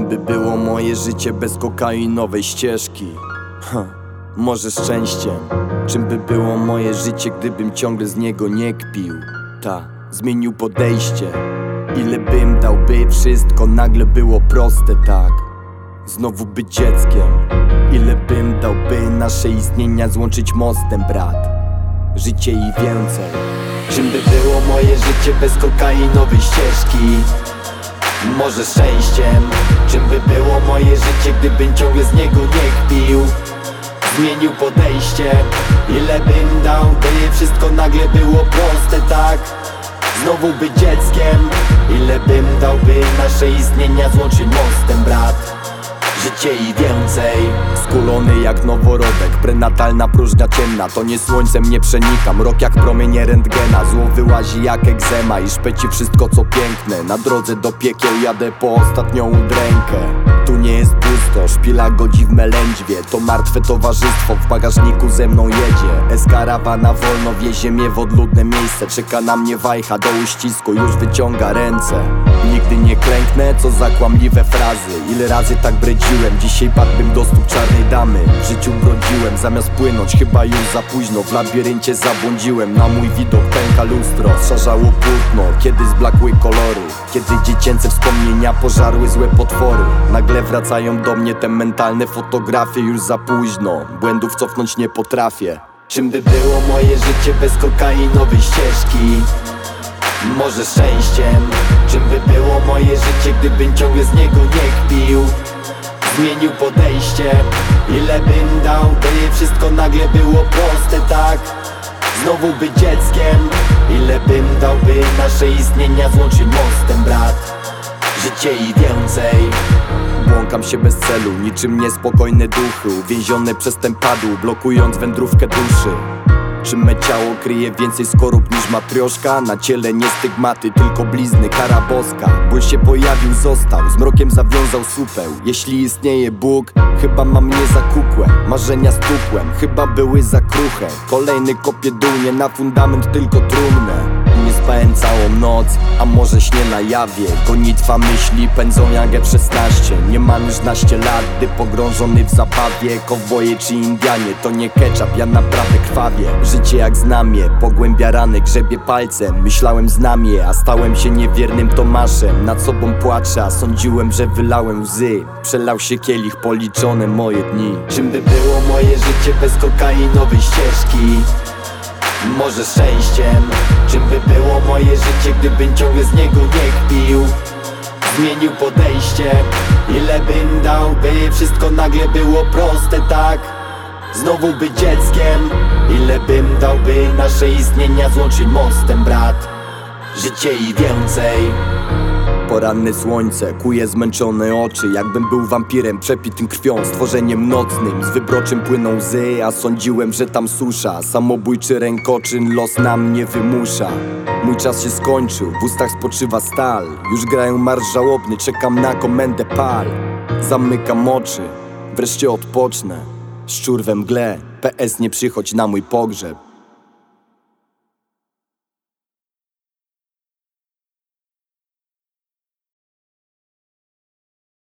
by było moje życie bez kokainowej ścieżki? Ha, może szczęściem. Czym by było moje życie, gdybym ciągle z niego nie kpił? Ta, zmienił podejście. Ile bym dał, by wszystko nagle było proste, tak? Znowu być dzieckiem. Ile bym dał, by nasze istnienia złączyć mostem, brat? Życie i więcej. Czym by było moje życie bez kokainowej ścieżki? Może szczęściem Czym by było moje życie, gdybym ciągle z niego nie kpił? Zmienił podejście Ile bym dał, by wszystko nagle było proste, tak? Znowu być dzieckiem Ile bym dał, by nasze istnienia złączyć mostem, brat Życie i więcej. Skulony jak noworodek Prenatalna próżnia ciemna. To nie słońcem nie przenikam Rok jak promienie rentgena. Zło wyłazi jak egzema I szpeci wszystko co piękne. Na drodze do piekieł jadę po ostatnią udrękę. Tu nie jest pusto Szpila godzi w melędźwie. To martwe towarzystwo W bagażniku ze mną jedzie. Eskarawana wolno wiezie mnie w odludne miejsce. Czeka na mnie wajcha do uścisku Już wyciąga ręce. Nigdy nie klęknę Co za kłamliwe frazy. Ile razy tak Dzisiaj padłbym do stóp czarnej damy. W życiu brodziłem Zamiast płynąć chyba już za późno. W labiryncie zabłądziłem Na mój widok pęka lustro. Szarzało płótno Kiedy zblakły kolory. Kiedy dziecięce wspomnienia pożarły złe potwory. Nagle wracają do mnie te mentalne fotografie Już za późno. Błędów cofnąć nie potrafię. Czym by było moje życie bez kokainowej ścieżki? Może szczęściem? Czym by było moje życie, gdybym ciągle z niego nie kpił Zmienił podejście. Ile bym dał, by wszystko nagle było proste, tak? Znowu być dzieckiem. Ile bym dał, by nasze istnienia złączyć mostem, brat? Życie i więcej. Błąkam się bez celu, niczym niespokojne duchy. Uwięzione przez ten padł, blokując wędrówkę duszy czy me ciało kryje więcej skorup niż matrioszka? Na ciele nie stygmaty, tylko blizny, kara boska. Ból się pojawił, został, z mrokiem zawiązał supeł. Jeśli istnieje Bóg, chyba mam mnie za kukłę. Marzenia stukłem, chyba były za kruche. Kolejny kopie dół, nie na fundament, tylko trumnę spałem całą noc, a może śnie na jawie. Gonitwa myśli pędzą jak F16 Nie mam już naście lat, gdy pogrążony w zabawie Kowboje czy Indianie, to nie ketchup, ja naprawdę krwawie Życie jak znamie, pogłębia rany, grzebie palcem. Myślałem znamie, a stałem się niewiernym Tomaszem. Nad sobą płaczę, a sądziłem, że wylałem łzy. Przelał się kielich, policzone moje dni. Czym by było moje życie bez kokainowej ścieżki? Może szczęściem Czym by było moje życie, gdybym ciągle z niego nie kpił? Zmienił podejście Ile bym dał, by wszystko nagle było proste, tak? Znowu być dzieckiem Ile bym dał, by nasze istnienia złączyć mostem, brat? Życie i więcej Poranne słońce kuje zmęczone oczy Jakbym był wampirem przepitym krwią Stworzeniem nocnym. Z wybroczym płyną łzy A sądziłem, że tam susza. Samobójczy rękoczyn los na mnie wymusza. Mój czas się skończył W ustach spoczywa stal. Już grają marsz żałobny Czekam na komendę pal. Zamykam oczy Wreszcie odpocznę. Szczur we mgle PS nie przychodź na mój pogrzeb